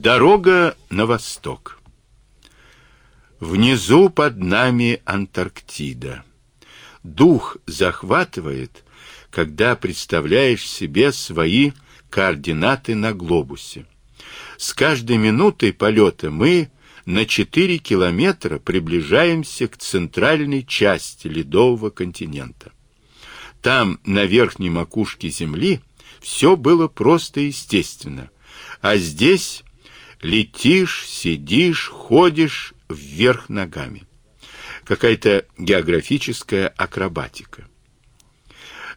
Дорога на восток. Внизу под нами Антарктида. Дух захватывает, когда представляешь себе свои координаты на глобусе. С каждой минутой полета мы на 4 километра приближаемся к центральной части ледового континента. Там, на верхней макушке Земли, все было просто естественно, а здесь Летишь, сидишь, ходишь вверх ногами. Какая-то географическая акробатика.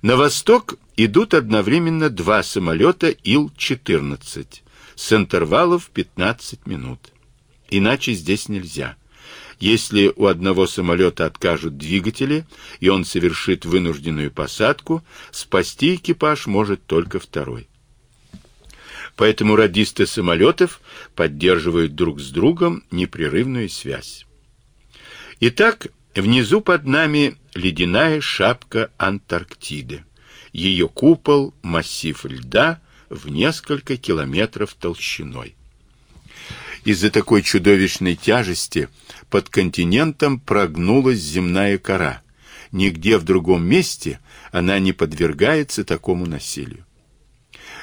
На восток идут одновременно два самолета Ил-14 с интервалов 15 минут. Иначе здесь нельзя. Если у одного самолета откажут двигатели, и он совершит вынужденную посадку, спасти экипаж может только второй. Поэтому радисты самолетов поддерживают друг с другом непрерывную связь. Итак, внизу под нами ледяная шапка Антарктиды. Ее купол массив льда в несколько километров толщиной. Из-за такой чудовищной тяжести под континентом прогнулась земная кора. Нигде в другом месте она не подвергается такому насилию.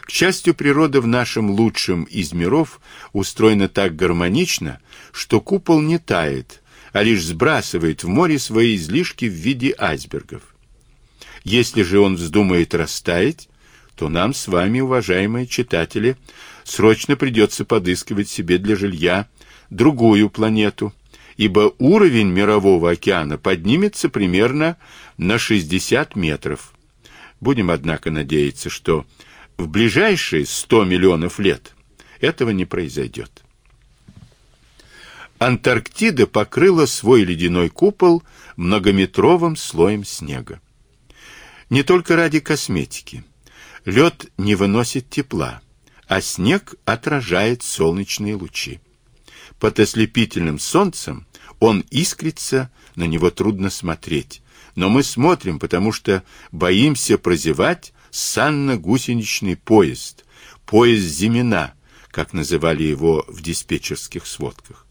К счастью, природа в нашем лучшем из миров устроена так гармонично, что купол не тает, а лишь сбрасывает в море свои излишки в виде айсбергов. Если же он вздумает растаять, то нам с вами, уважаемые читатели, срочно придется подыскивать себе для жилья другую планету, ибо уровень мирового океана поднимется примерно на 60 метров. Будем, однако, надеяться, что в ближайшие 100 миллионов лет этого не произойдет. Антарктида покрыла свой ледяной купол многометровым слоем снега. Не только ради косметики. Лед не выносит тепла, а снег отражает солнечные лучи. Под ослепительным солнцем он искрится, на него трудно смотреть. Но мы смотрим, потому что боимся прозевать санно-гусеничный поезд, поезд Зимина, как называли его в диспетчерских сводках.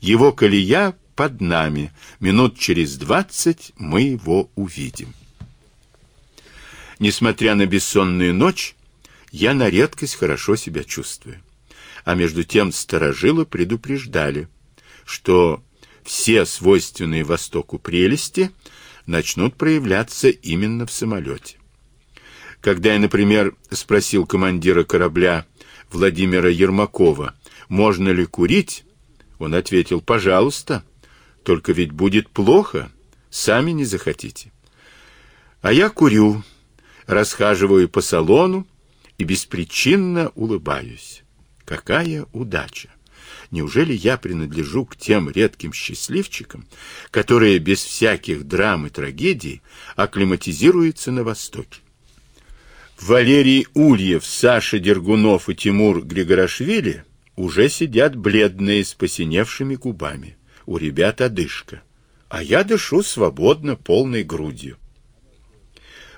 Его колея под нами. Минут через двадцать мы его увидим. Несмотря на бессонную ночь, я на редкость хорошо себя чувствую. А между тем сторожилы предупреждали, что все свойственные Востоку прелести начнут проявляться именно в самолете. Когда я, например, спросил командира корабля Владимира Ермакова, можно ли курить, он ответил: "Пожалуйста, только ведь будет плохо, сами не захотите". А я курю, расхаживаю по салону и беспричинно улыбаюсь. Какая удача! Неужели я принадлежу к тем редким счастливчикам, которые без всяких драм и трагедий акклиматизируются на Востоке? Валерий Ульев, Саша Дергунов и Тимур Григорашвили уже сидят бледные с посиневшими губами. У ребят одышка. А я дышу свободно, полной грудью.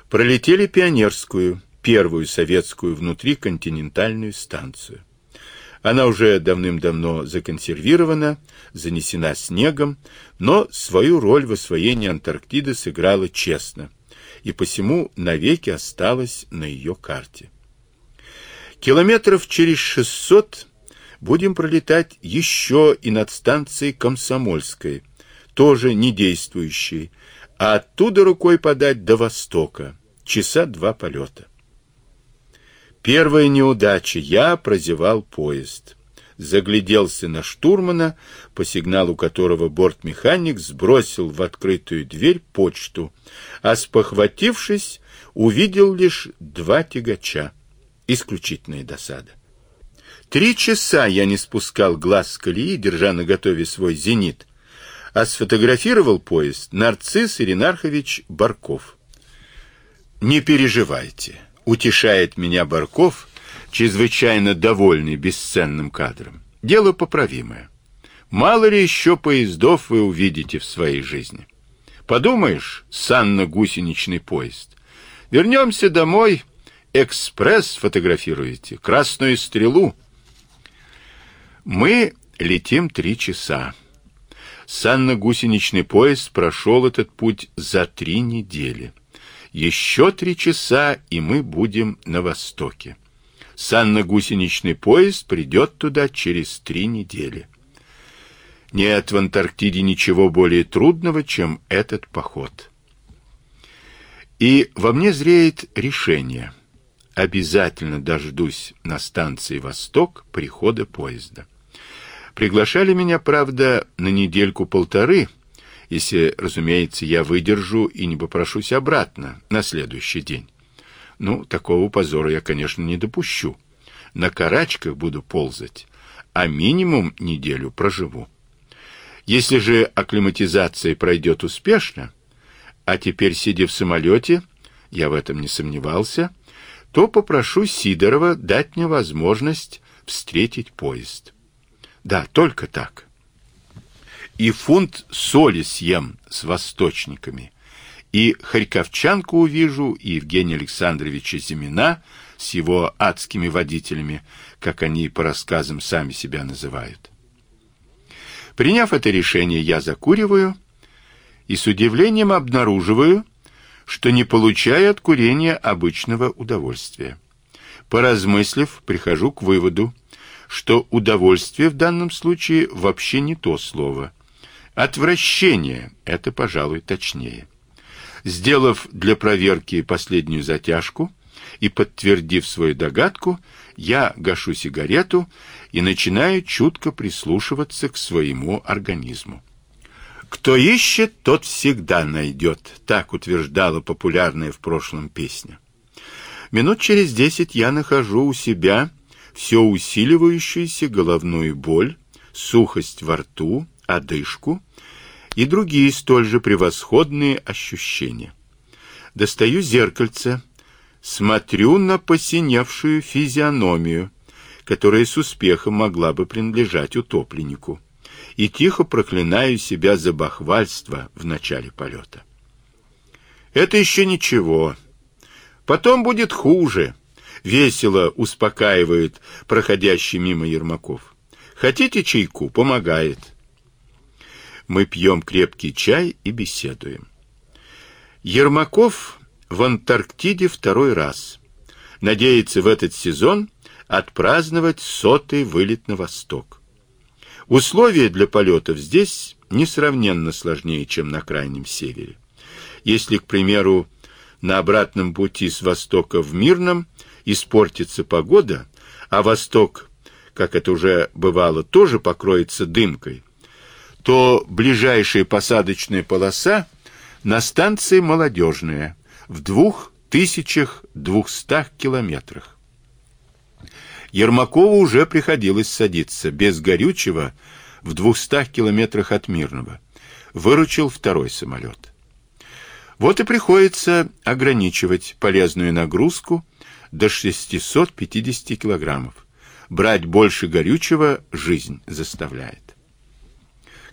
Пролетели Пионерскую, первую советскую внутриконтинентальную станцию. Она уже давным-давно законсервирована, занесена снегом, но свою роль в освоении Антарктиды сыграла честно – и посему навеки осталась на ее карте. Километров через шестьсот будем пролетать еще и над станцией Комсомольской, тоже не действующей, а оттуда рукой подать до востока, часа два полета. Первая неудача, я прозевал поезд загляделся на штурмана, по сигналу которого бортмеханик сбросил в открытую дверь почту, а спохватившись, увидел лишь два тягача. Исключительная досада. Три часа я не спускал глаз с колеи, держа наготове свой зенит, а сфотографировал поезд нарцисс Иринархович Барков. Не переживайте, утешает меня Барков, чрезвычайно довольный бесценным кадром. Дело поправимое. Мало ли еще поездов вы увидите в своей жизни. Подумаешь, санно-гусеничный поезд. Вернемся домой, экспресс фотографируете, красную стрелу. Мы летим три часа. Санно-гусеничный поезд прошел этот путь за три недели. Еще три часа, и мы будем на востоке. Санно-гусеничный поезд придет туда через три недели. Нет в Антарктиде ничего более трудного, чем этот поход. И во мне зреет решение. Обязательно дождусь на станции «Восток» прихода поезда. Приглашали меня, правда, на недельку-полторы, если, разумеется, я выдержу и не попрошусь обратно на следующий день. Ну, такого позора я, конечно, не допущу. На карачках буду ползать, а минимум неделю проживу. Если же акклиматизация пройдет успешно, а теперь, сидя в самолете, я в этом не сомневался, то попрошу Сидорова дать мне возможность встретить поезд. Да, только так. И фунт соли съем с восточниками, и Харьковчанку увижу, и Евгения Александровича Зимина с его адскими водителями, как они по рассказам сами себя называют. Приняв это решение, я закуриваю и с удивлением обнаруживаю, что не получаю от курения обычного удовольствия. Поразмыслив, прихожу к выводу, что удовольствие в данном случае вообще не то слово. Отвращение — это, пожалуй, точнее. Сделав для проверки последнюю затяжку и подтвердив свою догадку, я гашу сигарету и начинаю чутко прислушиваться к своему организму. Кто ищет, тот всегда найдет, так утверждала популярная в прошлом песня. Минут через десять я нахожу у себя все усиливающуюся головную боль, сухость во рту, одышку и другие столь же превосходные ощущения. Достаю зеркальце, смотрю на посиневшую физиономию, которая с успехом могла бы принадлежать утопленнику и тихо проклинаю себя за бахвальство в начале полета. Это еще ничего. Потом будет хуже. Весело успокаивает проходящий мимо Ермаков. Хотите чайку? Помогает. Мы пьем крепкий чай и беседуем. Ермаков в Антарктиде второй раз. Надеется в этот сезон отпраздновать сотый вылет на восток. Условия для полетов здесь несравненно сложнее, чем на крайнем севере. Если, к примеру, на обратном пути с востока в Мирном испортится погода, а восток, как это уже бывало, тоже покроется дымкой, то ближайшая посадочная полоса на станции Молодежная в двух тысячах двухстах километрах. Ермакову уже приходилось садиться без горючего в двухстах километрах от Мирного. Выручил второй самолет. Вот и приходится ограничивать полезную нагрузку до 650 килограммов. Брать больше горючего жизнь заставляет.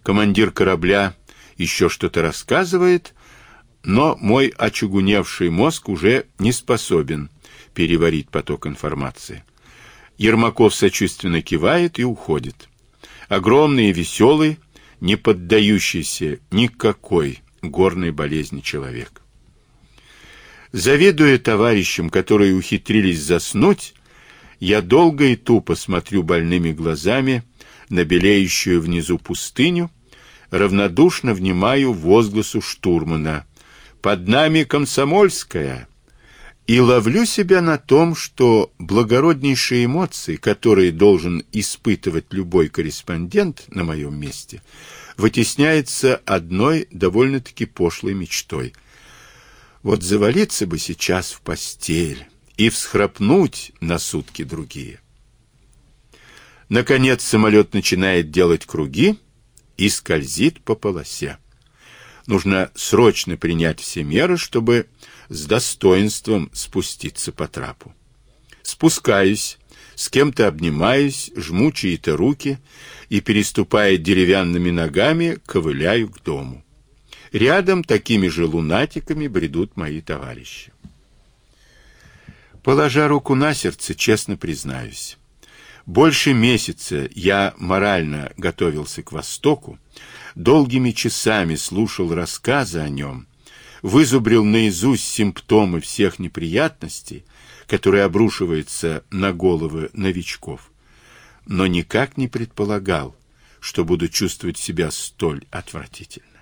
Командир корабля еще что-то рассказывает, но мой очугуневший мозг уже не способен переварить поток информации. Ермаков сочувственно кивает и уходит. Огромный и веселый, не поддающийся никакой горной болезни человек. Завидуя товарищам, которые ухитрились заснуть, я долго и тупо смотрю больными глазами на белеющую внизу пустыню, равнодушно внимаю возгласу штурмана: "Под нами Комсомольская!" и ловлю себя на том, что благороднейшие эмоции, которые должен испытывать любой корреспондент на моем месте, вытесняется одной довольно-таки пошлой мечтой. Вот завалиться бы сейчас в постель и всхрапнуть на сутки другие. Наконец самолет начинает делать круги и скользит по полосе. Нужно срочно принять все меры, чтобы с достоинством спуститься по трапу. Спускаюсь, с кем-то обнимаюсь, жму чьи-то руки и, переступая деревянными ногами, ковыляю к дому. Рядом такими же лунатиками бредут мои товарищи. Положа руку на сердце, честно признаюсь, Больше месяца я морально готовился к Востоку, долгими часами слушал рассказы о нем, вызубрил наизусть симптомы всех неприятностей, которые обрушиваются на головы новичков, но никак не предполагал, что буду чувствовать себя столь отвратительно.